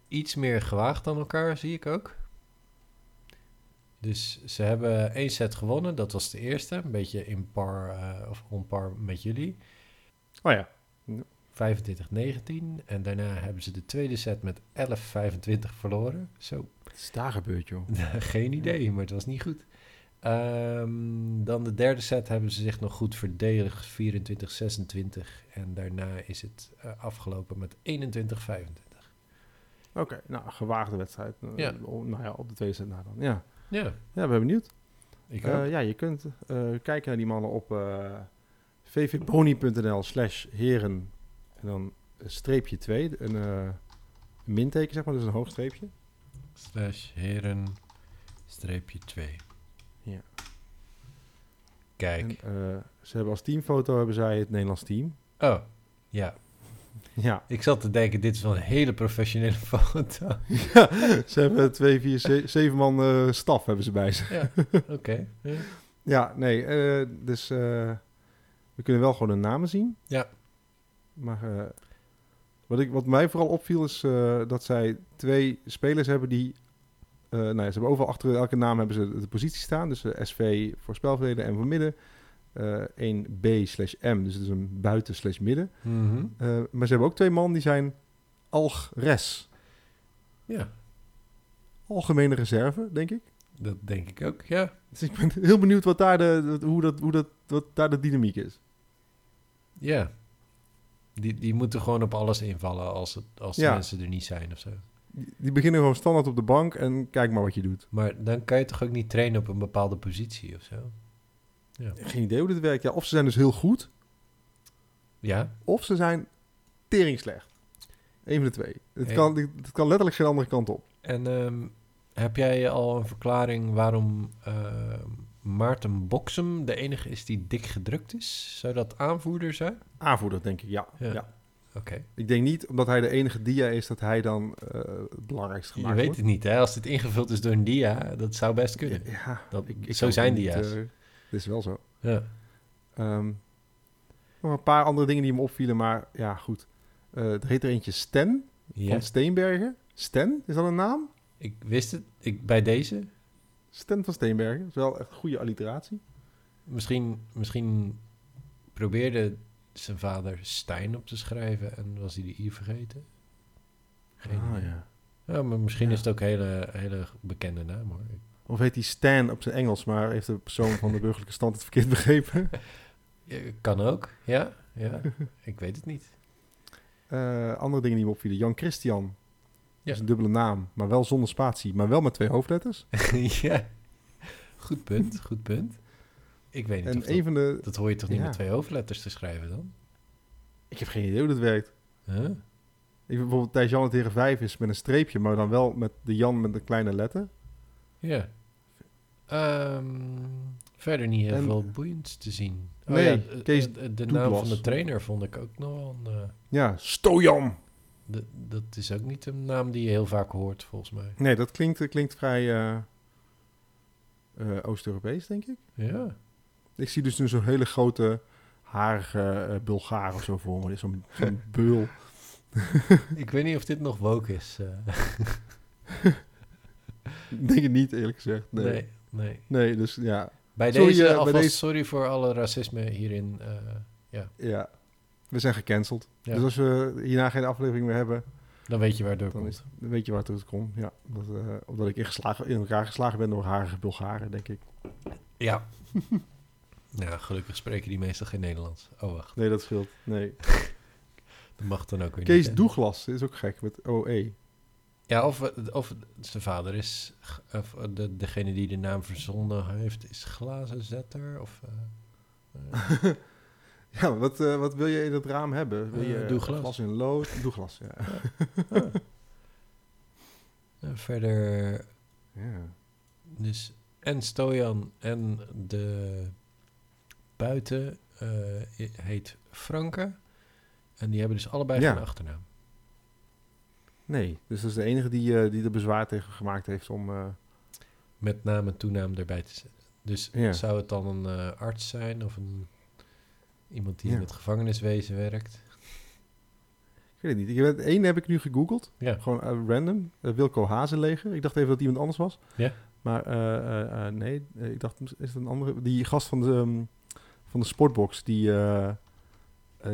Iets meer gewaagd dan elkaar, zie ik ook. Dus ze hebben één set gewonnen, dat was de eerste. Een beetje in par, eh, of on par met jullie. Oh ja, 25-19. En daarna hebben ze de tweede set met 11-25 verloren. Zo, wat is daar gebeurd joh? geen idee, maar het was niet goed. Ehm, dan de derde set hebben ze zich nog goed verdedigd, 24-26. En daarna is het eh, afgelopen met 21-25. Oké, nou, gewaagde wedstrijd. Eh, Ja. oh, nou ja, op de tweede set na dan. Ja, Ja, ja ben benieuwd. ik Eh, ook. ja, je kunt eh, kijken naar die mannen op eh vvboni.nl slash heren en dan een streepje 2, een, een minteken zeg maar, dus een hoog streepje. Slash heren streepje 2. Ja. Kijk. En, ze hebben als teamfoto hebben zij het Nederlands team. Oh, ja. Ja, Ik zat te denken, dit is wel een hele professionele foto. ze hebben twee, vier, ze- zeven man eh, staf hebben ze bij zich. ja, oké. Ja. Ja, nee, eh, dus eh, we kunnen wel gewoon hun namen zien. Ja. Maar wat, ik, wat mij vooral opviel is dat zij twee spelers hebben die... nou ja, ze hebben overal achter elke naam hebben ze de positie staan. Dus SV voor spelverleden en voor midden. Eh 1B slash M, dus het is een buiten slash midden. Mhm. Eh, maar ze hebben ook twee man die zijn alg-res. ja, Algemene reserve, denk ik. dat denk ik ook, ja. Dus ik ben heel benieuwd wat daar de, hoe dat, hoe dat, wat daar de dynamiek is. Ja. Die, die moeten gewoon op alles invallen als, het, als de mensen er niet zijn of zo. Die die beginnen gewoon standaard op de bank en kijk maar wat je doet. Maar dan kan je toch ook niet trainen op een bepaalde positie of zo? Geen idee hoe dit werkt. Ja, of ze zijn dus heel goed, Ja, of ze zijn tering slecht. Eén van de twee. Het, kan, het kan letterlijk geen andere kant op. en ehm, heb jij al een verklaring waarom ehm, Maarten Boksem de enige is die dik gedrukt is? Zou dat aanvoerder zijn? Aanvoerder, denk ik, ja. Ja. ja. Oké. Ik denk niet, omdat hij de enige dia is, dat hij dan eh, het belangrijkste Je gemaakt weet wordt. het niet, hè? Als dit ingevuld is door een dia, dat zou best kunnen. Ja, ja, Dat- ik, ik zo zijn het niet, dia's. Dit is wel zo. Ja. Ehm, nog een paar andere dingen die me opvielen, maar ja, goed. Eh er heet er eentje Sten ja. van Steenbergen. Sten, is dat een naam? Ik wist het. Ik, bij deze. Sten van Steenbergen. Dat is wel echt een goede alliteratie. Misschien, misschien probeerde zijn vader Stijn op te schrijven en was hij de I vergeten. Geen Ah, idee. ja. Ja, maar misschien Ja. is het ook een hele, hele bekende naam hoor. Of heet hij Stan op zijn Engels, maar heeft de persoon van de burgerlijke stand het verkeerd begrepen? Kan ook, ja. ja. ik weet het niet. Eh, andere dingen die me opvielen. Jan Christian. Dat Ja. is een dubbele naam, maar wel zonder spatie, maar wel met twee hoofdletters. ja, goed punt, goed punt. Ik weet niet En of een dat, van de... dat hoor je toch niet ja. met twee hoofdletters te schrijven dan? Ik heb geen idee hoe dat werkt. Huh? Ik, bijvoorbeeld Thijs Jan tegen 5 is met een streepje, maar dan wel met de Jan met een kleine letter. Ja. Ehm, verder niet heel En- veel boeiends te zien. Oh Nee, ja, Kees de naam van de trainer vond ik ook nog wel een... eh, Ja, Stojan. dat is ook niet een naam die je heel vaak hoort, volgens mij. Nee, dat klinkt, klinkt vrij eh, eh, Oost-Europees, denk ik. Ja. Ik zie dus nu zo'n hele grote harige Bulgaar of zo voor me. Zo'n zo'n beul. Ik weet niet of dit nog woke is. Denk het niet, eerlijk gezegd. Nee. nee. Nee. nee. dus ja. Bij Sorry, deze eh, bij deze- sorry voor alle racisme hierin. eh, ja. We zijn gecanceld. Ja. Dus als we hierna geen aflevering meer hebben, dan weet je waar het door komt. is, dan weet je waar het komt. Ja, dat, eh, omdat ik in, geslagen, in elkaar geslagen ben door harige Bulgaren, denk ik. Ja. ja, gelukkig spreken die meestal geen Nederlands. Oh, wacht. Nee, dat scheelt. Nee. Dat mag dan ook weer Kees niet. hè? Doeglas is ook gek met OE. Ja, of, of zijn vader is... Of de, degene die de naam verzonnen heeft, is glazenzetter. Of... eh, Ja, wat, eh, wat wil je in het raam hebben? Wil Eh, je Douglas. glas in lood? Doeglas, ja. ah. Eh, verder... ja. Dus en Stojan en de buiten heet Franke. En die hebben dus allebei Ja. geen achternaam. Nee, dus dat is de enige die, eh, die er bezwaar tegen gemaakt heeft om... eh, Met naam en toenaam erbij te zetten. Dus Ja. zou het dan een eh, arts zijn of een, iemand die Ja. in het gevangeniswezen werkt? ik weet het niet. Ik heb, ik nu gegoogeld. Ja, Gewoon random. Wilco Hazenleger. Ik dacht even dat iemand anders was. Ja. Maar nee, ik dacht, is het een andere? Die gast van de, ehm, van de Sportbox, die,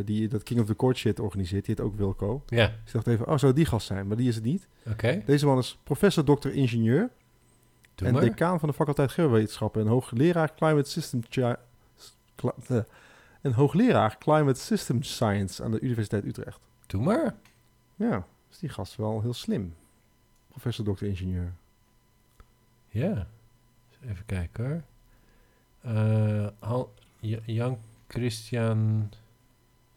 die dat King of the Court shit organiseert, die heet ook Wilco. ja. Dus ik dacht even, oh, zou het die gast zijn? Maar die is het niet. oké. Deze man is professor, dokter, ingenieur Doe en maar. decaan van de faculteit Geowetenschappen en hoogleraar Climate System eh, en hoogleraar Climate System Science aan de Universiteit Utrecht. Doe maar. Ja, is die gast wel heel slim. Professor, dokter, ingenieur. Ja. Even kijken hoor. Eh, Jan Christian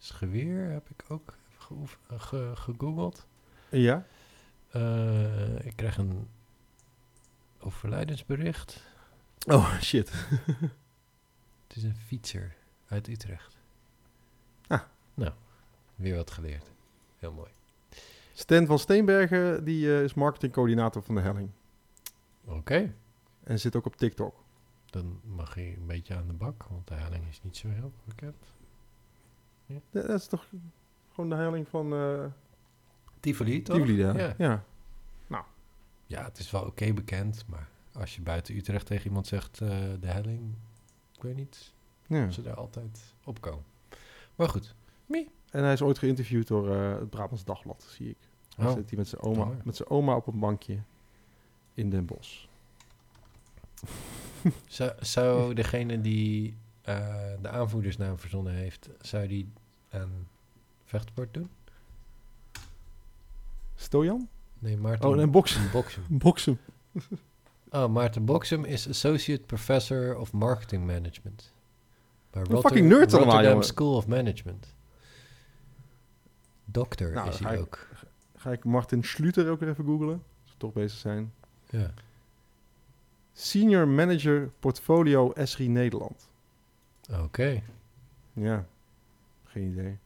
Scheweer heb ik ook geoef- eh, ge- gegoogeld. Ja, Eh, ik krijg een overlijdensbericht. Oh, shit. Het is een fietser uit Utrecht. Ah. Nou, weer wat geleerd. Heel mooi. Stan van Steenbergen, die eh, is marketingcoördinator van de Helling. Oké, En zit ook op TikTok. dan mag je een beetje aan de bak, want de helling is niet zo heel bekend. Ja, dat is toch gewoon de Helling van eh Tivoli, toch? Tivoli daar. Ja. Ja. Ja, het is wel oké bekend, maar als je buiten Utrecht tegen iemand zegt eh, de helling, ik weet niet ja. of ze daar altijd op komen. Maar goed. En hij is ooit geïnterviewd door eh, het Brabants Dagblad, zie ik. Daar Oh, zit hij met zijn oma, met zijn oma op een bankje in Den Bosch. Zou, zou degene die eh, de aanvoerdersnaam verzonnen heeft, zou die aan vechtsport doen? Stojan? Nee, Maarten. Oh, en. Boksem. Boksen. Oh, Maarten Boksem is Associate Professor of Marketing Management. Bij fucking allemaal, Rotterdam. School of Management. Dokter Nou, is hij ook. Ga ik Martin Schluter ook weer even googlen. Als we toch bezig zijn. Ja. Senior Manager Portfolio Esri Nederland. Oké. Ja, geen idee.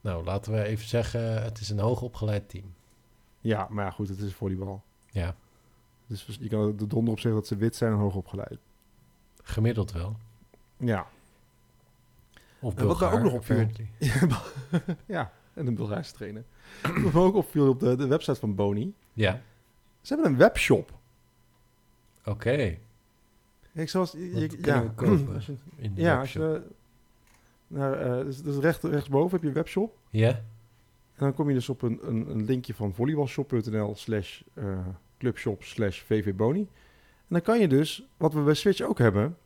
Nou, laten we even zeggen, het is een hoogopgeleid team. Ja, maar ja, goed, het is volleybal. Ja, Dus je kan de donder op zeggen dat ze wit zijn en hoog opgeleid. gemiddeld wel. Ja. Of En wat daar ook Bulgaar, nog opviel- ja, en een Bulgaarse trainer. Wat ook opviel op de, de website van Boni. Ja, Ze hebben een webshop. oké. Kijk, zoals... Je, ja, kopen? als je- In de ja, als je... Naar, eh, dus, dus recht, rechtsboven heb je een webshop. Ja? En dan kom je dus op een, een, een linkje van volleybalshop.nl slash eh, clubshop slash vvboni. En dan kan je dus, wat we bij Switch ook hebben...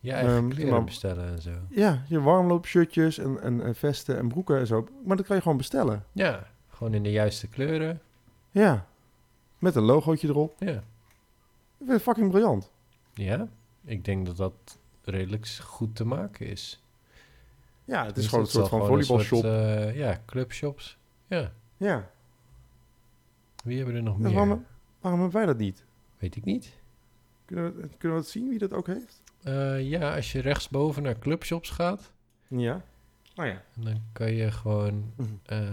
Je eigen Ehm, kleren maar- bestellen en zo. Ja, je warmloopshirtjes en, en, en vesten en broeken en zo. Maar dat kan je gewoon bestellen. Ja, gewoon in de juiste kleuren. Ja. Met een logootje erop. Ja. Ik vind het fucking briljant. Ja, ik denk dat dat redelijk goed te maken is. Ja, het is Dus gewoon een soort van volleybalshop. eh, ja, clubshops. Ja, Ja. wie hebben er nog Ja, meer? waarom, waarom hebben wij dat niet? Weet ik niet. Kunnen we, kunnen we het zien wie dat ook heeft? Eh, ja, als je rechtsboven naar clubshops gaat, Ja. Oh ja. En dan kan je gewoon Mhm. eh,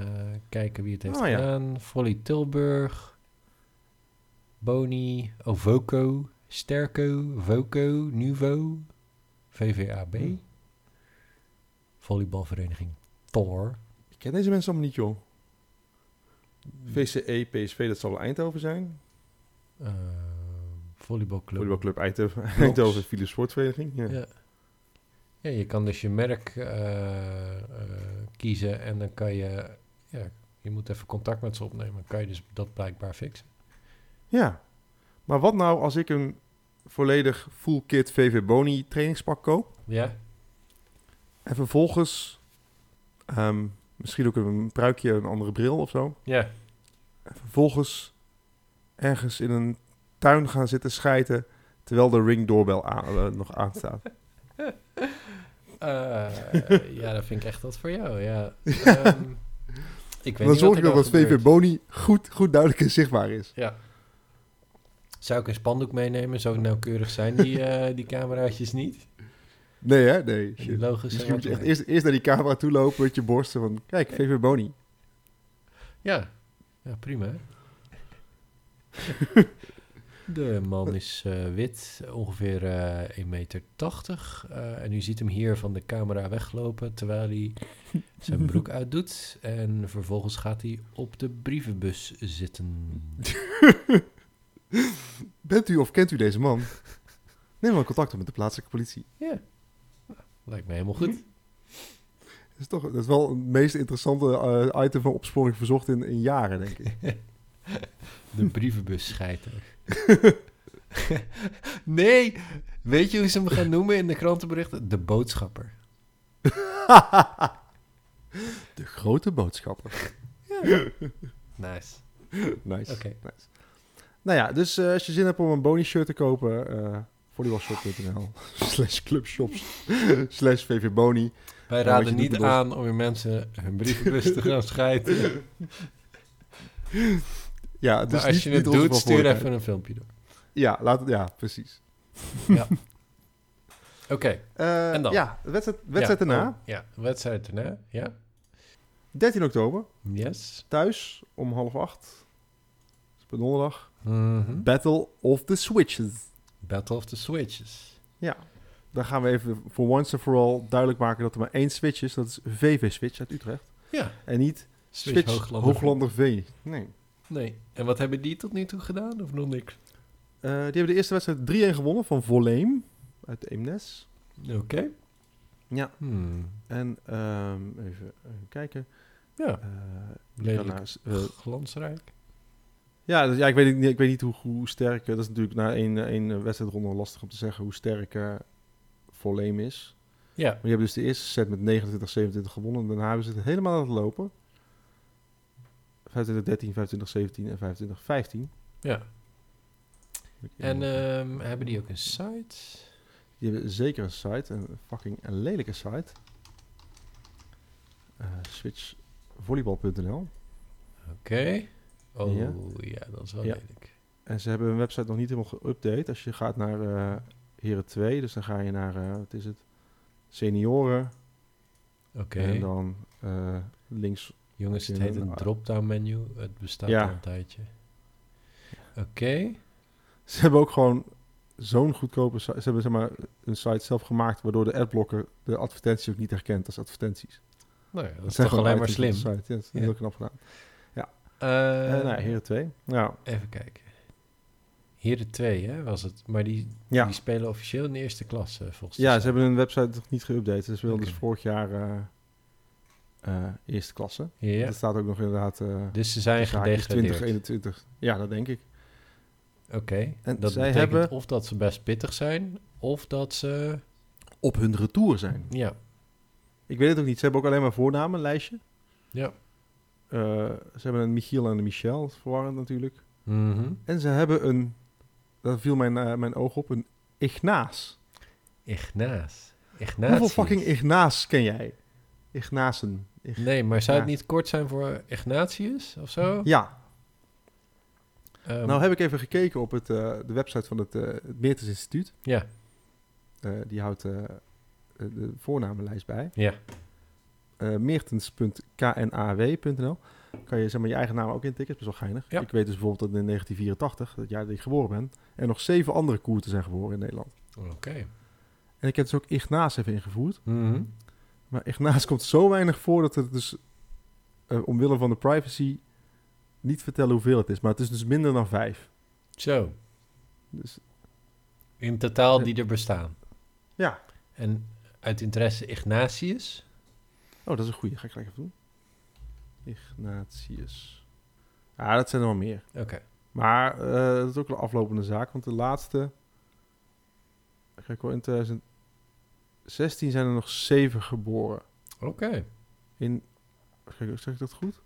kijken wie het heeft Oh, ja. gedaan. Volley Tilburg, Boni, Ovoco, Sterco, Voco, Nuvo, VVAB, Hm. volleybalvereniging Thor. Ik ken deze mensen allemaal niet, joh. VCE, PSV, dat zal wel Eindhoven zijn. Eh, volleybalclub. Volleybalclub Eindhoven, Eindhoven Philips Sportvereniging. Ja. Ja. ja, je kan dus je merk eh, eh, kiezen en dan kan je, ja, je moet even contact met ze opnemen. Dan kan je dus dat blijkbaar fixen. ja. Maar wat nou als ik een volledig full kit VV Boni trainingspak koop? Ja, En vervolgens ehm, misschien ook een pruikje, een andere bril of zo. ja. En vervolgens ergens in een tuin gaan zitten schijten... terwijl de ringdoorbel aan, eh, nog aanstaat. Eh, ja, dat vind ik echt wat voor jou, ja. Ehm, ik weet Dan niet zorg ik dat dat VV. Boni goed, goed duidelijk en zichtbaar is. Ja. Zou ik een spandoek meenemen? Zo nauwkeurig zijn die, eh, die cameraatjes niet? Nee, hè? Nee. Shit. zijn Misschien moet je echt eerst, eerst naar die camera toe lopen met je borsten van... Kijk, VV Boni. Ja, ja prima. De man is eh, wit, ongeveer eh 1,80 meter. en u ziet hem hier van de camera weglopen terwijl hij zijn broek uitdoet. En vervolgens gaat hij op de brievenbus zitten. Bent u of kent u deze man? Neem dan contact op met de plaatselijke politie. Ja, lijkt me helemaal goed. Dat is, toch, dat is wel het meest interessante eh, item van opsporing verzocht in, in jaren, denk ik. De brievenbus schijter. nee, weet je hoe ze hem gaan noemen in de krantenberichten? De boodschapper. De grote boodschapper. Nice. Nice. Oké. nice. Nou ja, dus eh, als je zin hebt om een Boni shirt te kopen, eh volleybalshop.nl slash clubshops slash vv Boni. Wij Ja, raden niet aan om je mensen hun brievenbus te gaan schijten. Ja, dus als niet, je het doet, stuur even een filmpje door. Ja, laat, het- ja, precies. Oké. Eh, En dan? Ja, de wedstrijd, wedstrijd ja, daarna, oh, ja, wedstrijd daarna. Ja. 13 oktober, Yes. thuis om half acht. Op donderdag. Mhm. Battle of the Switches. Battle of the Switches. Ja, dan gaan we even voor once and for all duidelijk maken dat er maar één Switch is. Dat is VV Switch uit Utrecht. Ja. En niet Switch, Switch Hooglander. Hooglander, V. Nee. Nee. En wat hebben die tot nu toe gedaan? Of nog niks? Eh, die hebben de eerste wedstrijd 3-1 gewonnen van Voleem uit Eemnes. Oké. Ja. Hmm. En ehm, even, even kijken. Ja. Lelijk. naar, eh, Glansrijk. Ja, dus, ja, ik weet niet, ik weet niet hoe, hoe sterk... eh, dat is natuurlijk na één, één wedstrijdronde lastig om te zeggen hoe sterk eh Voleem is. Ja. Maar je hebt dus de eerste set met 29, 27 gewonnen. En daarna hebben ze het helemaal laten lopen. 25, 13, 25, 17 en 25, 15. Ja. En ehm, hebben die ook een site? Die hebben zeker een site. Een fucking een lelijke site. Eh switchvolleybal.nl Oké. Oh Ja. ja. dat is wel Ja. lelijk. En ze hebben hun website nog niet helemaal geüpdate. Als je gaat naar eh Heren 2, dus dan ga je naar, eh, wat is het? Senioren. Oké. En dan eh, links. Jongens, het heet een- drop-down menu. Het bestaat Ja. al een tijdje. Oké. Ze hebben ook gewoon zo'n goedkope site. Ze hebben zeg maar een site zelf gemaakt waardoor de adblocker de advertenties ook niet herkent als advertenties. Nou ja, dat is toch alleen maar slim. site. Ja, dat is Ja. heel knap gedaan. Nou Heren 2. Ja. Even kijken. Heren 2, hè, was het. Maar die, Ja. die spelen officieel in de eerste klas, eh, volgens de ja, ze hebben hun website nog niet geüpdate. Ze speelden dus vorig jaar eh, eerste klasse. Ja, Dat staat ook nog inderdaad... dus ze zijn gedegradeerd. 2021. Ja, dat denk ik. Oké, En dat zij betekent hebben- of dat ze best pittig zijn, of dat ze... Op hun retour zijn. Ja, Ik weet het ook niet. Ze hebben ook alleen maar voornamen, lijstje. ja. Eh, ze hebben een Michiel en een Michel, verwarrend natuurlijk. Mhm. En ze hebben een, dat viel mijn, eh, mijn oog op, een Ignaas. Ignaas. Ignatius. Hoeveel fucking Ignaas ken jij? Ignazen. Ig- Nee, maar zou het niet kort zijn voor Ignatius of zo? Ja, Ehm, nou heb ik even gekeken op het, eh, de website van het, het Meertens Instituut. Ja, die houdt de voornamenlijst bij. ja. Eh meertens.knaw.nl. Kan je zeg maar, je eigen naam ook intikken. Dat is best wel geinig. Ja. Ik weet dus bijvoorbeeld dat in 1984, het jaar dat ik geboren ben, er nog zeven andere koerten zijn geboren in Nederland. Oké. En ik heb dus ook Ignaas even ingevoerd. Mhm. Maar Ignaas komt zo weinig voor dat het dus eh, omwille van de privacy niet vertellen hoeveel het is. Maar het is dus minder dan vijf. Zo, Dus in totaal die er bestaan. ja. En uit interesse Ignatius. Oh, dat is een goeie. Ga ik gelijk even doen. Ignatius. Ja, dat zijn er wel meer. Oké. Maar eh, dat is ook een aflopende zaak. Want de laatste... Kijk wel, in 2016 zijn er nog zeven geboren. Oké. In... Kijk, zeg ik dat goed?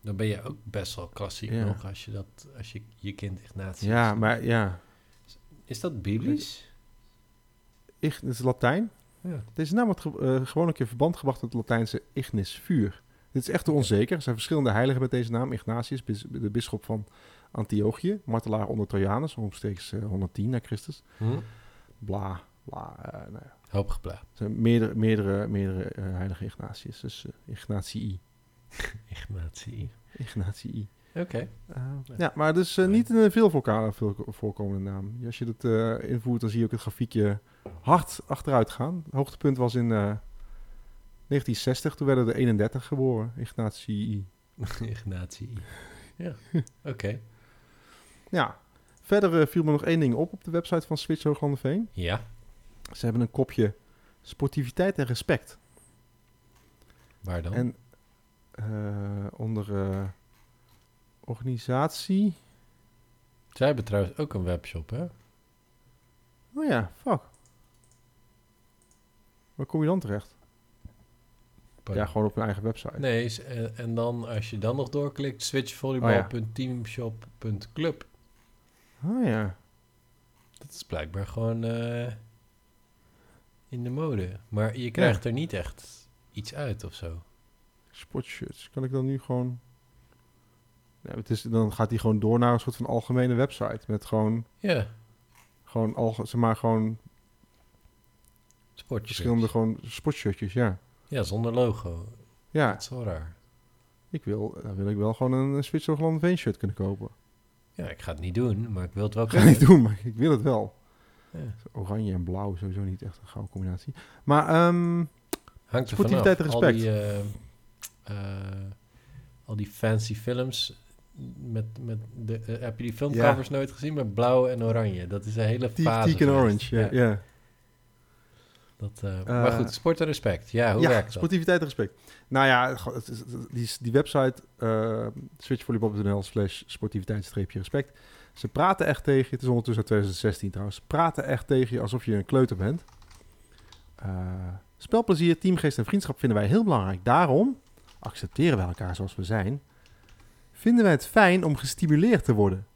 Dan ben je ook best wel klassiek Ja. nog als je, dat, als je je kind Ignatius... Ja, maar ja. Is dat biblisch? Ig, het is Latijn. Ja. Deze naam wordt ge- eh, gewoon een keer in verband gebracht met het Latijnse Ignis, vuur. Dit is echt onzeker. Er zijn verschillende heiligen met deze naam. Ignatius, de bisschop van Antiochië, martelaar onder Trojanus, omstreeks eh, 110 na Christus. Hm? Bla, bla. eh, nou ja. Hoop. Er zijn meerdere, meerdere, meerdere eh, heilige Ignatius. Dus eh, Ignatii. Ignatie. Ignatii. Oké. Eh, ja, maar dus eh, niet een veel, voorkomende naam. Als je dat eh, invoert, dan zie je ook het grafiekje hard achteruit gaan. Het hoogtepunt was in eh, 1960. Toen werden er 31 geboren. Ignatii. Ignatie. Ja, oké. Ja. Verder eh, viel me nog één ding op op de website van Switch Hooglanderveen. Ja, Ze hebben een kopje sportiviteit en respect. waar dan? En eh, onder eh, organisatie. Zij hebben trouwens ook een webshop, hè? Oh ja, fuck. Waar kom je dan terecht? Ja, gewoon op hun eigen website. Nee, en, en dan als je dan nog doorklikt, Oh switchvolleybal.teamshop.club. Oh ja. Dat is blijkbaar gewoon eh, in de mode. Maar je krijgt er niet echt iets uit of zo. Sportshirts. Kan ik dan nu gewoon... Ja, het is, dan gaat hij gewoon door naar een soort van algemene website. Met gewoon, Ja, gewoon, alge, zeg maar, gewoon sportjes. verschillende gewoon sportshirtjes, ja. Ja, zonder logo. Ja, Dat is wel raar. ik wil, dan wil ik wel gewoon een, een Switch Hoogland Veen shirt kunnen kopen. Ja, ik ga het niet doen, maar ik wil het wel Ik ga het niet doen, maar ik wil het wel. Ja. Oranje en blauw, sowieso niet echt een gouden combinatie. Maar ehm, Hangt er Sportiviteit vanaf. en Al respect. die, eh, eh, al die fancy films met, met de, eh, heb je die filmcovers nooit gezien met blauw en oranje? Dat is een hele fase. teak en orange, ja. ja. Dat, eh, Eh, maar goed, sport en respect. Ja, hoe ja, werkt dat? sportiviteit en respect. Nou ja, die, die website, switchvolleybal.nl slash sportiviteit-respect. Ze praten echt tegen je, het is ondertussen uit 2016 trouwens, ze praten echt tegen je alsof je een kleuter bent. Spelplezier, teamgeest en vriendschap vinden wij heel belangrijk. Daarom accepteren wij elkaar zoals we zijn. Vinden wij het fijn om gestimuleerd te worden.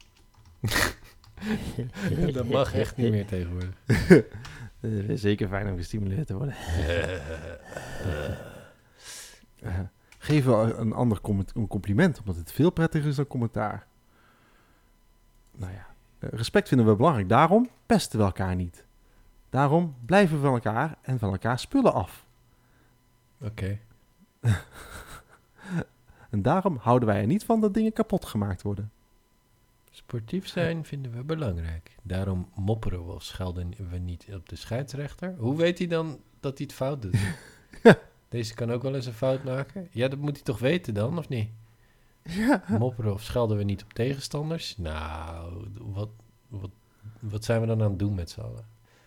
dat mag echt niet meer tegenwoordig. Zeker fijn om gestimuleerd te worden. Geef wel een ander comment- een compliment, omdat het veel prettiger is dan commentaar. Nou ja, eh, respect vinden we belangrijk. Daarom pesten we elkaar niet. Daarom blijven we van elkaar en van elkaar spullen af. Oké. En daarom houden wij er niet van dat dingen kapot gemaakt worden. Sportief zijn vinden we belangrijk. Daarom mopperen we of schelden we niet op de scheidsrechter. Hoe weet hij dan dat hij het fout doet? Deze kan ook wel eens een fout maken. Ja, dat moet hij toch weten dan, of niet? Ja. Mopperen of schelden we niet op tegenstanders? Nou, wat, wat, wat zijn we dan aan het doen met z'n allen?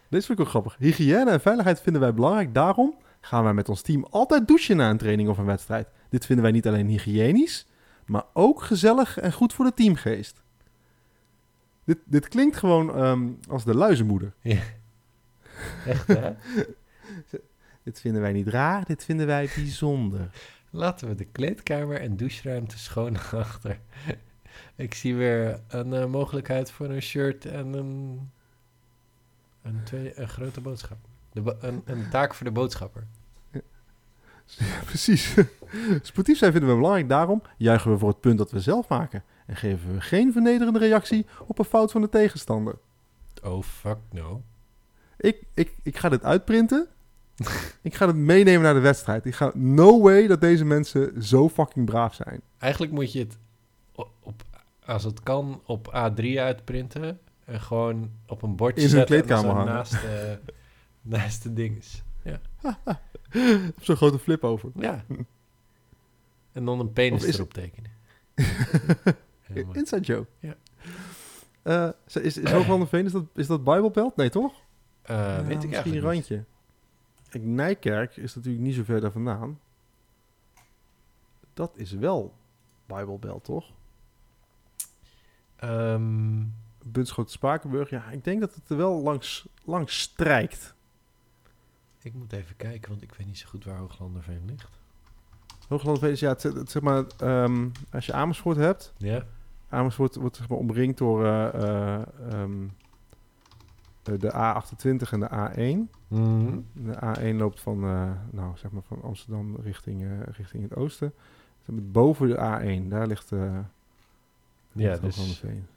Dit vind ik ook grappig. Hygiëne en veiligheid vinden wij belangrijk. Daarom gaan wij met ons team altijd douchen na een training of een wedstrijd. Dit vinden wij niet alleen hygiënisch, maar ook gezellig en goed voor de teamgeest. Dit, dit klinkt gewoon ehm, als de luizenmoeder. Echt, hè? Dit vinden wij niet raar, dit vinden wij bijzonder. Laten we de kleedkamer en doucheruimte schoon achter. Ik zie weer een eh, mogelijkheid voor een shirt en een, een, twee, een grote boodschap. De een, een taak voor de boodschapper. Ja, precies. Sportief zijn vinden we belangrijk. Daarom juichen we voor het punt dat we zelf maken. En geven we geen vernederende reactie op een fout van de tegenstander. Oh, fuck no. Ik, ik, ik ga dit uitprinten. ik ga het meenemen naar de wedstrijd. Ik ga no way dat deze mensen zo fucking braaf zijn. Eigenlijk moet je het op, als het kan op A3 uitprinten en gewoon op een bordje In zetten en kleedkamer zo hangen. naast, de, naast de dinges. Ja. Op zo'n grote flip over. ja. En dan een penis is- erop tekenen. Inside joke. Ja. Eh, is, is, is Hooglanderveen, is dat, is dat Bijbelbelt? Nee, toch? Eh, Ja, weet ik misschien eigenlijk een niet. randje. Kijk, Nijkerk is natuurlijk niet zo ver daar vandaan. Dat is wel Bijbelbelt, toch? Ehm, Bunschoten Spakenburg, ja, ik denk dat het er wel langs, langs strijkt. Ik moet even kijken, want ik weet niet zo goed waar Hooglanderveen ligt. Hooglanderveen is, ja, het, het- zeg maar, ehm, als je Amersfoort hebt, Ja? Amersfoort wordt zeg maar, omringd door eh, eh, ehm, eh, de A28 en de A1. Mhm. De A1 loopt van, eh, nou, zeg maar van Amsterdam richting, richting het oosten. Boven de A1, daar ligt eh Ja, dus Hooglanderveen.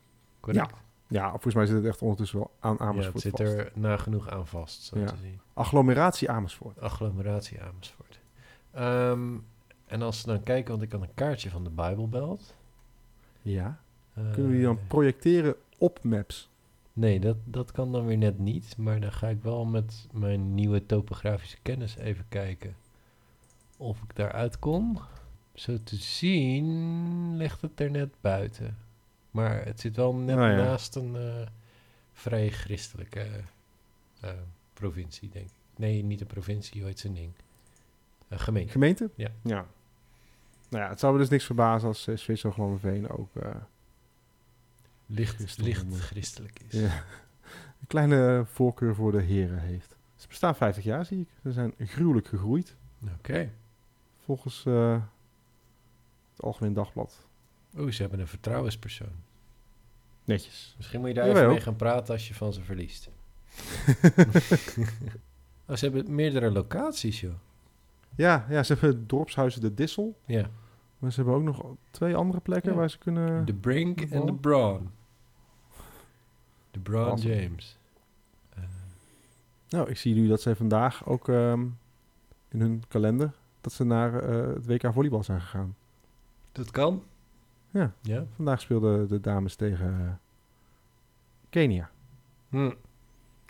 correct. Ja, volgens mij zit het echt ondertussen wel aan Ja, Amersfoort het zit vast. er nagenoeg aan vast, zo Ja. te zien. Agglomeratie Amersfoort. Agglomeratie Amersfoort. Ehm, en als we dan kijken, want ik had een kaartje van de Bijbelbelt. Ja. Eh, Kunnen we die dan projecteren op maps? Nee, dat, dat kan dan weer net niet. Maar dan ga ik wel met mijn nieuwe topografische kennis even kijken of ik daaruit kom. Zo te zien ligt het er net buiten. Maar het zit wel net ja. naast een eh, vrij christelijke eh, provincie, denk ik. Nee, niet een provincie, hoe heet zijn ding? Een gemeente. Gemeente? Ja. ja. Nou ja, het zou me dus niks verbazen als uh, Zwitser Hooglanderveen ook eh, Licht, Christendom, licht eh. christelijk is. ja, een kleine voorkeur voor de heren heeft. Ze bestaan 50 jaar, zie ik. Ze zijn gruwelijk gegroeid. Oké. Volgens eh, het Algemeen Dagblad. Oeh, ze hebben een vertrouwenspersoon. Netjes. Misschien moet je daar Ja, even mee ook. gaan praten als je van ze verliest. oh, ze hebben meerdere locaties, joh. Ja, ja, ze hebben het dorpshuizen De Dissel. Ja. Maar ze hebben ook nog twee andere plekken Ja. waar ze kunnen... De Brink en de? Braun. De Braun Awesome. James. Eh, Nou, ik zie nu dat zij vandaag ook ehm, in hun kalender... dat ze naar eh, het WK volleybal zijn gegaan. dat kan. Ja. Ja. Vandaag speelden de dames tegen eh, Kenia. Hm.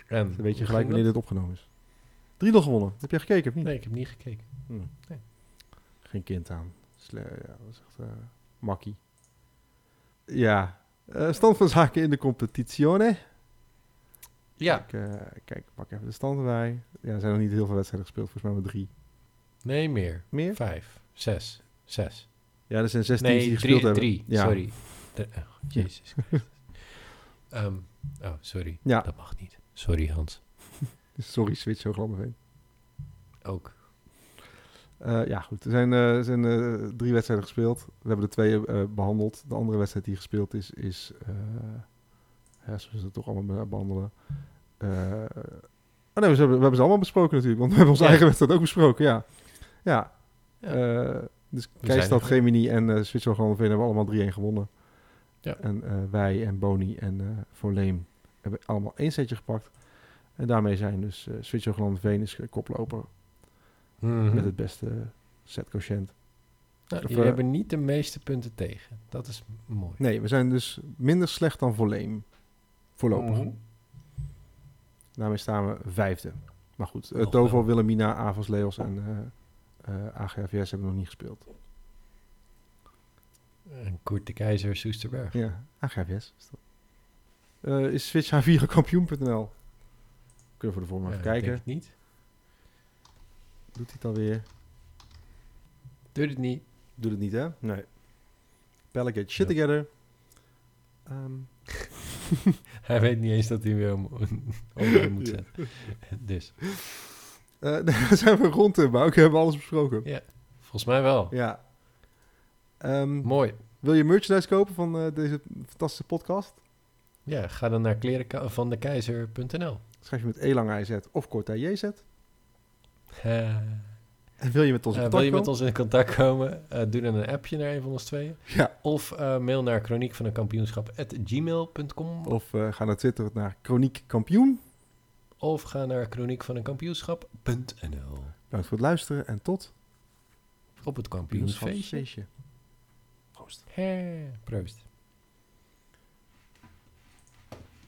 En, weet je gelijk wanneer dit opgenomen is. 3 gewonnen. Heb jij gekeken of niet? Nee, ik heb niet gekeken. Hm. Nee. Geen kind aan. Sle ja, dat is echt eh, makkie. Ja. eh, stand van zaken in de competizione. Ja. Ik, eh, kijk, pak even de stand erbij. Ja, er zijn nog niet heel veel wedstrijden gespeeld. Volgens mij maar drie. Nee, meer. Meer? Vijf. Zes. Zes. Ja, er zijn zes teams die Nee, gespeeld drie. hebben. drie. Sorry. De- oh, Jezus. Ehm, oh, sorry. Ja. Dat mag niet. Sorry, Hans. Sorry, Switch Hooglanderveen. Ook. Eh ja, goed. Er zijn, er zijn drie wedstrijden gespeeld. We hebben er twee eh, behandeld. De andere wedstrijd die gespeeld is, is... ja, zullen ze het toch allemaal be- behandelen? Eh, oh nee, we hebben, we hebben ze allemaal besproken natuurlijk. Want we hebben onze Ja. eigen wedstrijd ook besproken, ja. Ja. Ja. Eh, dus Keistad. Gemini en eh Switch Hooglanderveen hebben allemaal 3-1 gewonnen. Ja. En eh, wij en Boni en eh Voleem hebben allemaal één setje gepakt. En daarmee zijn dus eh Switch Hooglanderveen is koploper Mhm. met het beste set quotient. Nou, Of, jullie eh, hebben niet de meeste punten tegen. Dat is mooi. Nee, we zijn dus minder slecht dan Voleem. Voorlopig. Mhm. Daarmee staan we vijfde. Maar goed, uh, Tovo. Willemina, Avos, Leos en eh eh, AGFS hebben nog niet gespeeld. En Koert de Keizer, Soesterberg. Ja, AGFS. Is, dat. Eh, is Switch H4 kampioen.nl? Kunnen we voor de vorm Ja, even kijken. niet. Doet hij het alweer? Doe het niet. Doet het niet, hè? Nee. Pella get shit Ja. together. Ehm, Hij weet niet eens dat hij weer om, om moet zetten. Dus, eh, daar zijn we rond, Bouke. We hebben alles besproken. ja. Volgens mij wel. Ja. Ehm, Mooi. wil je merchandise kopen van eh, deze fantastische podcast? Ja, ga dan naar klerenvandekeizer.nl. Schrijf je met E lange IZ of kort JZ. Eh, En wil je met ons in eh, contact wil je met ons in contact komen? Eh, doe dan een appje naar een van ons tweeën. Ja. Of eh, mail naar chroniek van een kampioenschap at gmail.com. Of eh, ga naar Twitter naar Chroniek Kampioen. Of ga naar chroniekvaneenkampioenschap.nl Bedankt voor het luisteren en tot Op het kampioensfeestje. Proost. Hè, Proost.